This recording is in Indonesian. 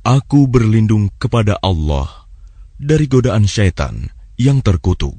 Aku berlindung kepada Allah dari godaan syaitan yang terkutuk.